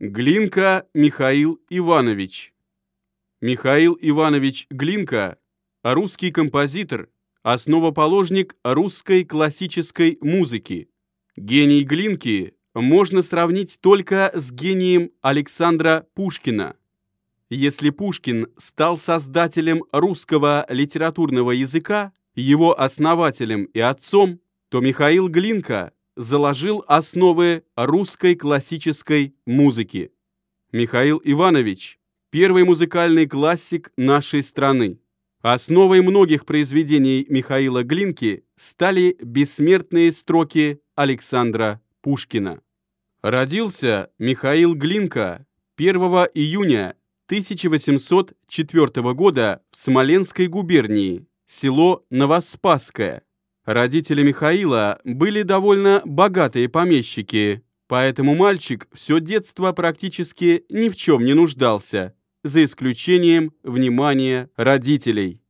Глинка Михаил Иванович. Михаил Иванович Глинка – русский композитор, основоположник русской классической музыки. Гений Глинки можно сравнить только с гением Александра Пушкина. Если Пушкин стал создателем русского литературного языка, его основателем и отцом, то Михаил Глинка – заложил основы русской классической музыки. Михаил Иванович – первый музыкальный классик нашей страны. Основой многих произведений Михаила Глинки стали бессмертные строки Александра Пушкина. Родился Михаил Глинка 1 июня 1804 года в Смоленской губернии, село Новоспасское, Родители Михаила были довольно богатые помещики, поэтому мальчик все детство практически ни в чем не нуждался, за исключением внимания родителей.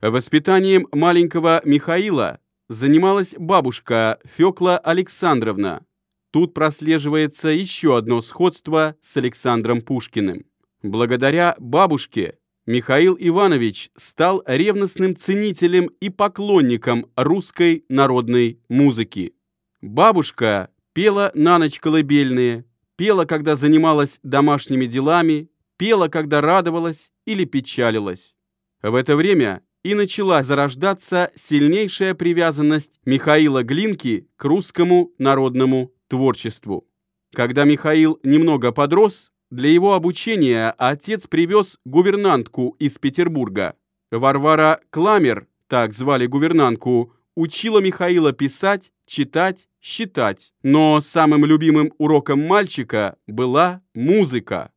Воспитанием маленького Михаила занималась бабушка Фёкла Александровна. Тут прослеживается еще одно сходство с Александром Пушкиным. Благодаря бабушке Михаил Иванович стал ревностным ценителем и поклонником русской народной музыки. Бабушка пела на ночь колыбельные, пела, когда занималась домашними делами, пела, когда радовалась или печалилась. В это время и начала зарождаться сильнейшая привязанность Михаила Глинки к русскому народному творчеству. Когда Михаил немного подрос, для его обучения отец привез гувернантку из Петербурга. Варвара Кламер, так звали гувернантку, учила Михаила писать, читать, считать. Но самым любимым уроком мальчика была музыка.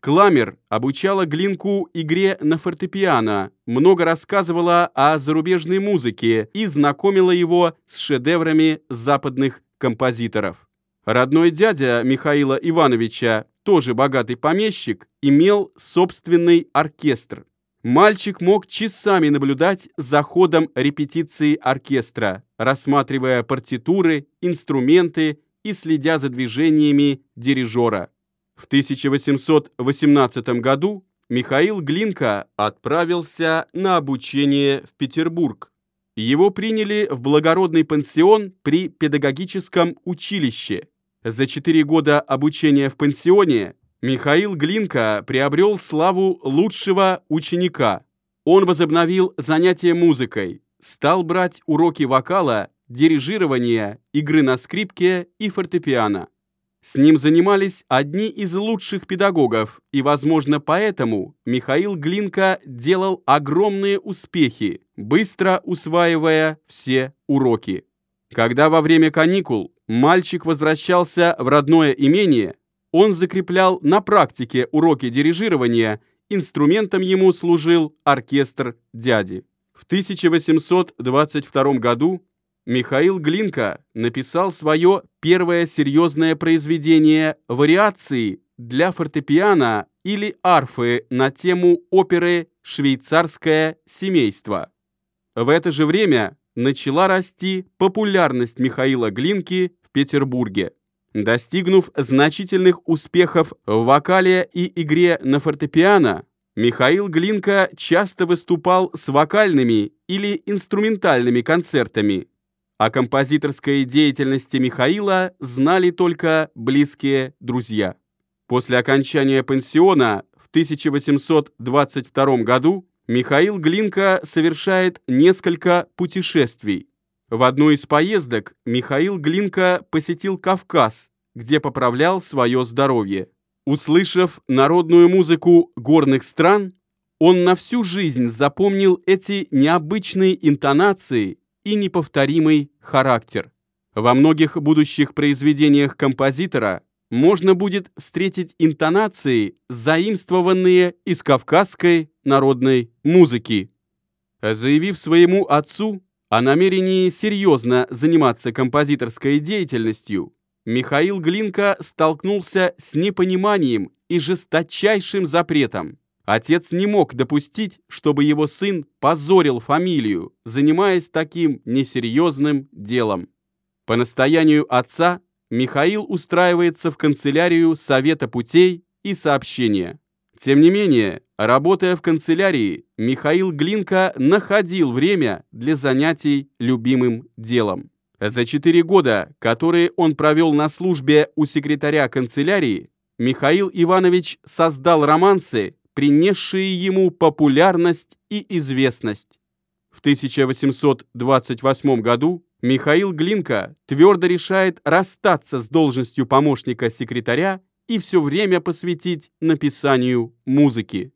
Кламер обучала Глинку игре на фортепиано, много рассказывала о зарубежной музыке и знакомила его с шедеврами западных композиторов. Родной дядя Михаила Ивановича тоже богатый помещик, имел собственный оркестр. Мальчик мог часами наблюдать за ходом репетиции оркестра, рассматривая партитуры, инструменты и следя за движениями дирижера. В 1818 году Михаил Глинка отправился на обучение в Петербург. Его приняли в благородный пансион при педагогическом училище – за четыре года обучения в пансионе Михаил Глинка приобрел славу лучшего ученика. Он возобновил занятия музыкой, стал брать уроки вокала, дирижирования, игры на скрипке и фортепиано. С ним занимались одни из лучших педагогов, и, возможно, поэтому Михаил Глинка делал огромные успехи, быстро усваивая все уроки. Когда во время каникул мальчик возвращался в родное имение, он закреплял на практике уроки дирижирования, инструментом ему служил оркестр дяди. В 1822 году Михаил Глинка написал свое первое серьезное произведение «Вариации» для фортепиано или арфы на тему оперы «Швейцарское семейство». В это же время начала расти популярность Михаила Глинки в Петербурге. Достигнув значительных успехов в вокале и игре на фортепиано, Михаил Глинка часто выступал с вокальными или инструментальными концертами. О композиторской деятельности Михаила знали только близкие друзья. После окончания пансиона в 1822 году Михаил Глинка совершает несколько путешествий. В одну из поездок Михаил Глинка посетил Кавказ, где поправлял свое здоровье. Услышав народную музыку горных стран, он на всю жизнь запомнил эти необычные интонации и неповторимый характер. Во многих будущих произведениях композитора можно будет встретить интонации, заимствованные из кавказской народной музыки. Заявив своему отцу о намерении серьезно заниматься композиторской деятельностью, Михаил Глинка столкнулся с непониманием и жесточайшим запретом. Отец не мог допустить, чтобы его сын позорил фамилию, занимаясь таким несерьезным делом. По настоянию отца Михаил устраивается в канцелярию Совета путей и сообщения. Тем не менее, работая в канцелярии, Михаил Глинка находил время для занятий любимым делом. За четыре года, которые он провел на службе у секретаря канцелярии, Михаил Иванович создал романсы, принесшие ему популярность и известность. В 1828 году Михаил Глинка твердо решает расстаться с должностью помощника секретаря и все время посвятить написанию музыки.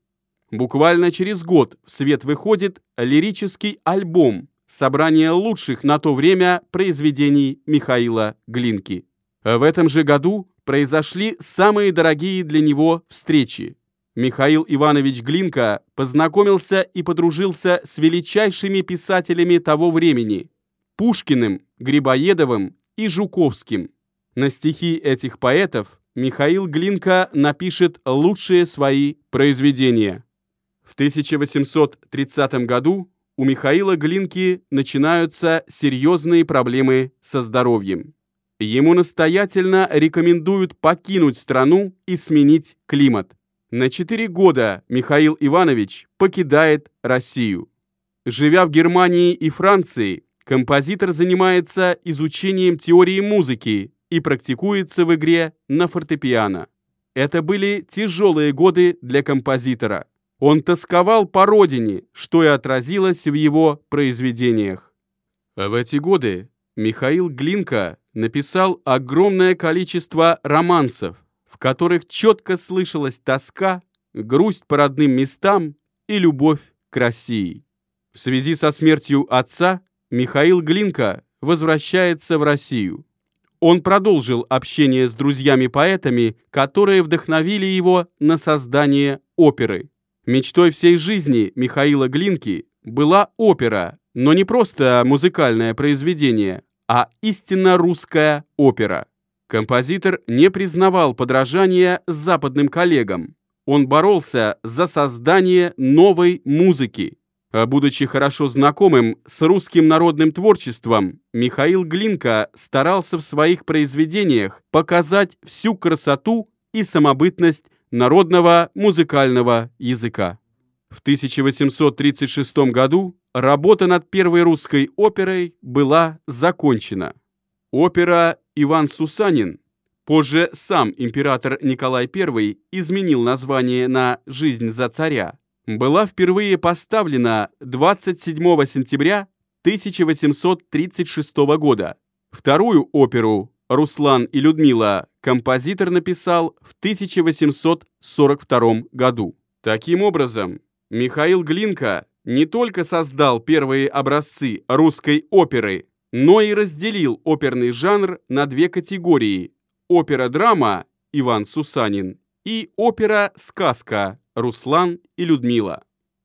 Буквально через год в свет выходит лирический альбом «Собрание лучших на то время произведений Михаила Глинки». В этом же году произошли самые дорогие для него встречи. Михаил Иванович Глинка познакомился и подружился с величайшими писателями того времени – Пушкиным, Грибоедовым и Жуковским. На стихи этих поэтов Михаил Глинка напишет лучшие свои произведения. В 1830 году у Михаила Глинки начинаются серьезные проблемы со здоровьем. Ему настоятельно рекомендуют покинуть страну и сменить климат. На 4 года Михаил Иванович покидает Россию. Живя в Германии и Франции, композитор занимается изучением теории музыки и практикуется в игре на фортепиано. Это были тяжелые годы для композитора. Он тосковал по родине, что и отразилось в его произведениях. В эти годы Михаил Глинка написал огромное количество романсов, в которых четко слышалась тоска, грусть по родным местам и любовь к России. В связи со смертью отца Михаил Глинка возвращается в Россию. Он продолжил общение с друзьями-поэтами, которые вдохновили его на создание оперы. Мечтой всей жизни Михаила Глинки была опера, но не просто музыкальное произведение, а истинно русская опера. Композитор не признавал подражания западным коллегам. Он боролся за создание новой музыки. А будучи хорошо знакомым с русским народным творчеством, Михаил Глинка старался в своих произведениях показать всю красоту и самобытность народного музыкального языка. В 1836 году работа над первой русской оперой была закончена. Опера «Иван Сусанин», позже сам император Николай I изменил название на «Жизнь за царя», была впервые поставлена 27 сентября 1836 года. Вторую оперу «Руслан и Людмила» композитор написал в 1842 году. Таким образом, Михаил Глинка не только создал первые образцы русской оперы, но и разделил оперный жанр на две категории – опера-драма Иван Сусанин и опера-сказка Руслан и Людмила.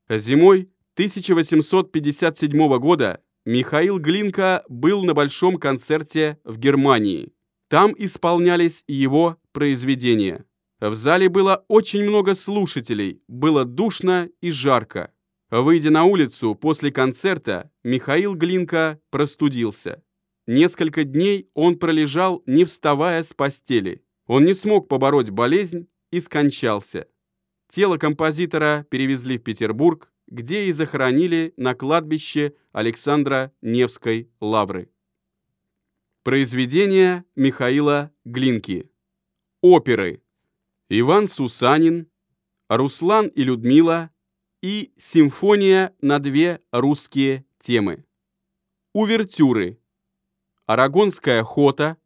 Зимой 1857 года Михаил Глинка был на большом концерте в Германии. Там исполнялись его произведения. В зале было очень много слушателей, было душно и жарко. Выйдя на улицу после концерта, Михаил Глинка простудился. Несколько дней он пролежал, не вставая с постели. Он не смог побороть болезнь и скончался. Тело композитора перевезли в Петербург, где и захоронили на кладбище Александра Невской лавры. Произведения Михаила Глинки. Оперы. Иван Сусанин, Руслан и Людмила, и симфония на две русские темы. Увертюры. Арагонская хота,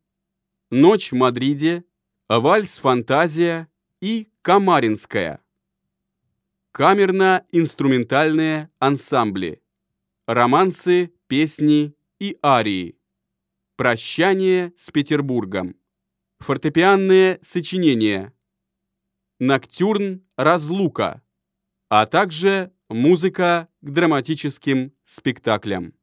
Ночь в Мадриде, Вальс-фантазия и Камаринская. Камерно-инструментальные ансамбли. Романсы, песни и арии. Прощание с Петербургом. Фортепианные сочинения. Ноктюрн «Разлука» а также музыка к драматическим спектаклям.